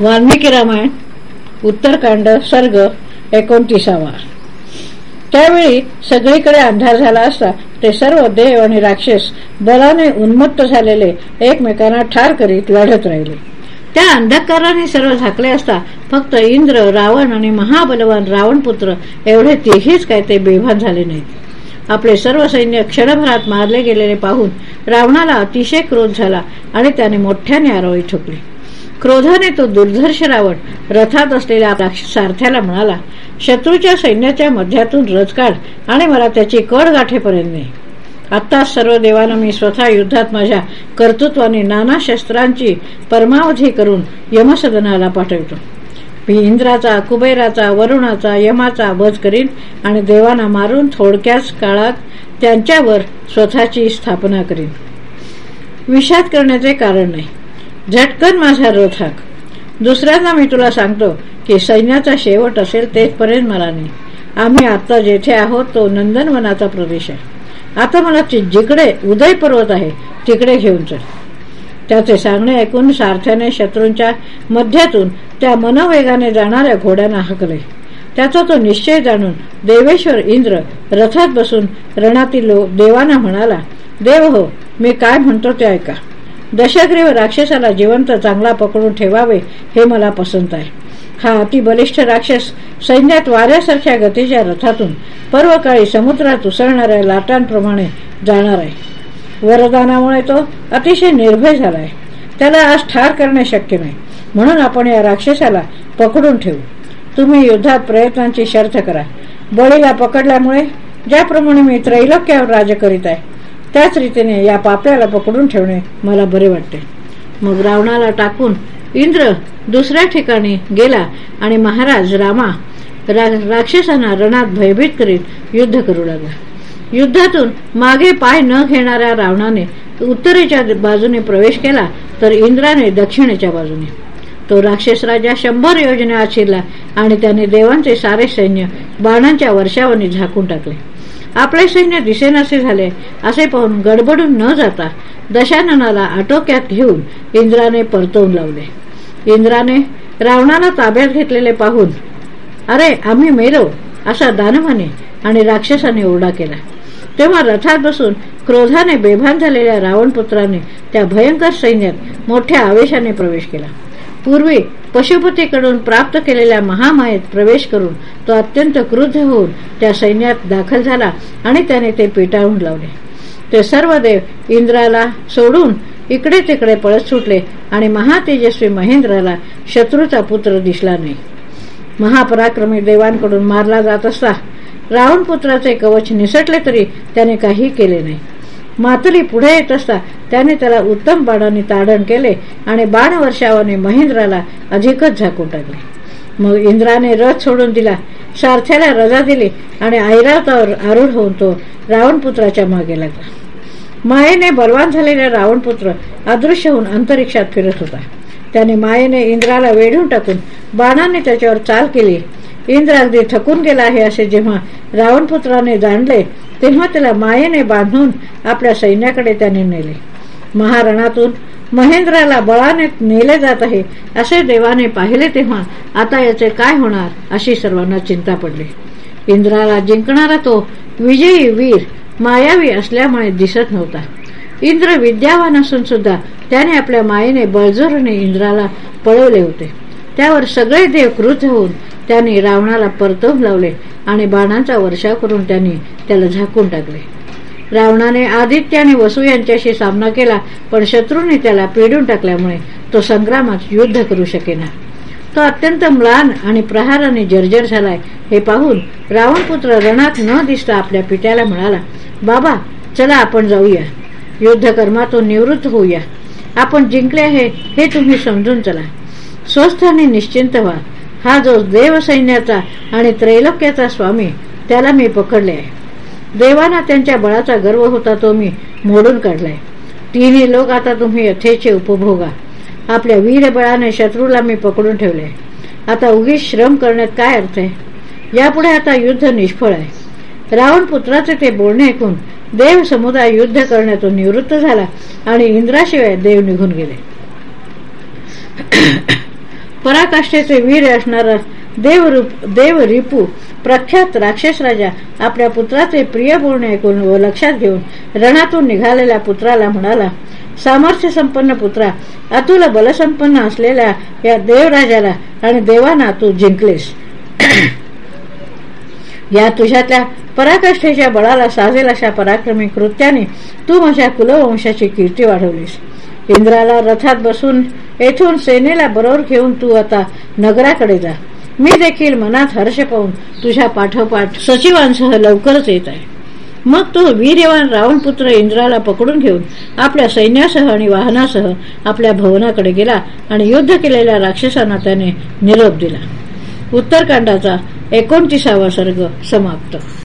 वाल्मिकी रामायण उत्तरकांड सर्ग एकोणतीसावा. त्यावेळी सगळीकडे अंधार झाला असता ते सर्व देव आणि राक्षस बलाने उन्मत्त झालेले एकमेकांना ठार करीत लढत राहिले. त्या अंधकाराने सर्व झाकले असता फक्त इंद्र रावण आणि महाबलवान रावणपुत्र एवढे तेहीच काय ते बेभान झाले नाहीत. आपले सर्व सैन्य क्षणभरात मारले गेलेले पाहून रावणाला अतिशय क्रोध झाला आणि त्याने मोठ्याने आरोळी ठोकली. क्रोधाने तो दुर्धर्ष रावण रथात असलेल्या सारथ्याला म्हणाला शत्रूच्या सैन्याच्या मध्यातून रथ काढ आणि मला त्याची कड गाठेपर्यंत नाही आत्ताच सर्व देवानं मी स्वतः युद्धात माझ्या कर्तृत्वाने नाना शस्त्रांची परमावधी करून यमसदनाला पाठवतो. मी इंद्राचा कुबेराचा वरुणाचा यमाचा वध करीन आणि देवांना मारून थोडक्याच काळात त्यांच्यावर स्वतःची स्थापना करीन. विषाद करण्याचे कारण नाही. झटकन माझा रथ हाक दुसऱ्यांदा मी तुला सांगतो की सैन्याचा शेवट असेल तेथपर्यंत मला नाही. आम्ही आता जेथे आहोत तो नंदनवनाचा प्रदेश आहे. आता मला जिकडे उदय पर्वत आहे तिकडे घेऊन चल. त्याचे सांगणे ऐकून सारथ्याने शत्रूंच्या मध्यातून त्या मनवेगाने जाणाऱ्या घोड्यांना हकले. त्याचा तो निश्चय जाणून देवेश्वर इंद्र रथात बसून रणातील देवांना म्हणाला देव हो मी काय म्हणतो ते ऐका. दशग्रीव राक्षसाला जिवंत चांगला पकडून ठेवावे हे मला पसंत आहे. हा अतिबलिष्ठ राक्षस सैन्यात वाऱ्यासारख्या गतीच्या रथातून पर्वकाळी समुद्रात उसळणाऱ्या लाटांप्रमाणे जाणार आहे. वरदानामुळे तो अतिशय निर्भय झाला आहे त्याला आज ठार करणे शक्य नाही. म्हणून आपण या राक्षसाला पकडून ठेवू. तुम्ही युद्धात प्रयत्नांची शर्थ करा. बळीला पकडल्यामुळे ज्याप्रमाणे मी त्रैलोक्यावर राज करीत आहे त्याच रीतीने या पाप्याला पकडून ठेवणे मला बरे वाटते. मग रावणाला टाकून इंद्र दुसऱ्या ठिकाणी गेला आणि महाराज रामा राक्षसांना रणात भयभीत करीत युद्ध करू लागला. युद्धातून मागे पाय न घेणाऱ्या रावणाने उत्तरेच्या बाजूने प्रवेश केला तर इंद्राने दक्षिणेच्या बाजूने. तो राक्षस राजा शंभर योजने आशिरला आणि त्याने देवांचे सारे सैन्य बाणांच्या वर्षावानी झाकून टाकले. आपले सैन्य दिसेनासे झाले. असे पाहून गडबडून न जाता दशाननाला आटोक्यात घेऊन इंद्राने परतवून लावले. इंद्राने रावणाला ताब्यात घेतलेले पाहून अरे आम्ही मेलो असा दानवाने आणि राक्षसाने ओरडा केला. तेव्हा रथात बसून क्रोधाने बेभान झालेल्या रावणपुत्राने त्या भयंकर सैन्यात मोठ्या आवेशाने प्रवेश केला. पूर्वी पशुपतीकडून प्राप्त केलेल्या महामायेत प्रवेश करून तो अत्यंत क्रुद्ध होऊन त्या सैन्यात दाखल झाला आणि त्याने ते पिटाळून लावले. ते सर्व देव इंद्राला सोडून इकडे तिकडे पळत सुटले आणि महातेजस्वी महेंद्राला शत्रूचा पुत्र दिसला नाही. महापराक्रमी देवांकडून मारला जात असता रावण पुत्राचे कवच निसटले तरी त्याने काही केले नाही. मातुली पुढे येत असता त्याने त्याला उत्तम बाणाने ताडण केले आणि बाण वर्षावाने महेंद्राला अधिकच झाकून टाकले. मग इंद्राने रथ सोडून दिला. सारथ्याला रजा दिली आणि ऐरावतावर आरूढ होऊन तो रावणपुत्राच्या मागे लागला. मायेने बलवान झालेला रावणपुत्र अदृश्य होऊन अंतरिक्षात फिरत होता. त्याने मायेने इंद्राला वेढून टाकून बाणाने त्याच्यावर चाल केली. इंद्र अगदी थकून गेला आहे असे जेव्हा रावणपुत्राने जाणले तेव्हा त्याला मायेने बांधून आपल्या सैन्याकडे त्याने नेले. महारणातून महेंद्राला बळाने नेले जात आहे असे देवाने पाहिले तेव्हा आता याचे काय होणार अशी सर्वांना चिंता पडली. इंद्राला जिंकणारा तो विजयी वीर मायावी असल्यामुळे दिसत नव्हता. इंद्र विद्यावान असून सुद्धा त्याने आपल्या मायेने बळजोरीने इंद्राला पळवले होते. त्यावर सगळे देव कृत होऊन त्यांनी रावणाला परतवून लावले आणि बाणांचा वर्षाव करून त्यांनी त्याला झाकून टाकले. रावणाने आदित्य आणि वसू यांच्याशी सामना केला पण शत्रूने त्याला पिडून टाकल्यामुळे तो संग्रामात युद्ध करू शकेना. तो अत्यंत म्लान आणि प्रहाराने जर्जर झालाय हे पाहून रावणपुत्र रणात न दिसता आपल्या पित्याला म्हणाला बाबा चला आपण जाऊया. युद्ध कर्मातून निवृत्त होऊया. आपण जिंकले आहे हे तुम्ही समजून चला. स्वस्थ आणि निश्चिंत व्हा. हा जो देवसैन्याचा आणि त्रैलोक्याचा स्वामी त्याला मी पकडले आहे. देवाना त्यांच्या बळाचा गर्व होता तो मी मोडून काढलाय. तिन्ही लोक आता तुम्ही यथेचे उपभोगा आपल्या वीरबळाने शत्रूला मी पकडून ठेवले आता उगीच श्रम करण्यात काय अर्थ आहे? यापुढे आता युद्ध निष्फळ आहे. रावण पुत्राचे ते बोलणे ऐकून देव समुदाय युद्ध करण्यातून निवृत्त झाला आणि इंद्राशिवाय देव निघून गेले. पराकाष्ठेचे वीर असणारा देवरूप देव रिपू प्रख्यात राक्षस राजा आपल्या पुत्राचे प्रिय बोलणे ऐकून व लक्षात घेऊन रणातून निघालेल्या पुत्राला म्हणाला सामर्थ्य संपन्न पुत्रा अतुल बलसंपन्न असलेल्या या देवराजाला आणि देवाना तू जिंकलेस. या तुझ्यातल्या पराकाष्ठेच्या बळाला साजेल अशा पराक्रमी कृत्याने तू माझ्या कुलवंशाची कीर्ती वाढवलीस. इंद्राला रथात बसून येथून सेनेला बरोबर घेऊन तू आता नगराकडे जा. मी देखील मनात हर्ष पाहून तुझ्या पाठोपाठ सचिवांसह लवकरच येत आहे. मग तो वीर्यवान रावणपुत्र इंद्राला पकडून घेऊन आपल्या सैन्यासह आणि वाहनासह आपल्या भवनाकडे गेला आणि युद्ध केलेल्या राक्षसांना त्याने निरोप दिला. उत्तरकांडाचा एकोणतीसावा सर्ग समाप्त.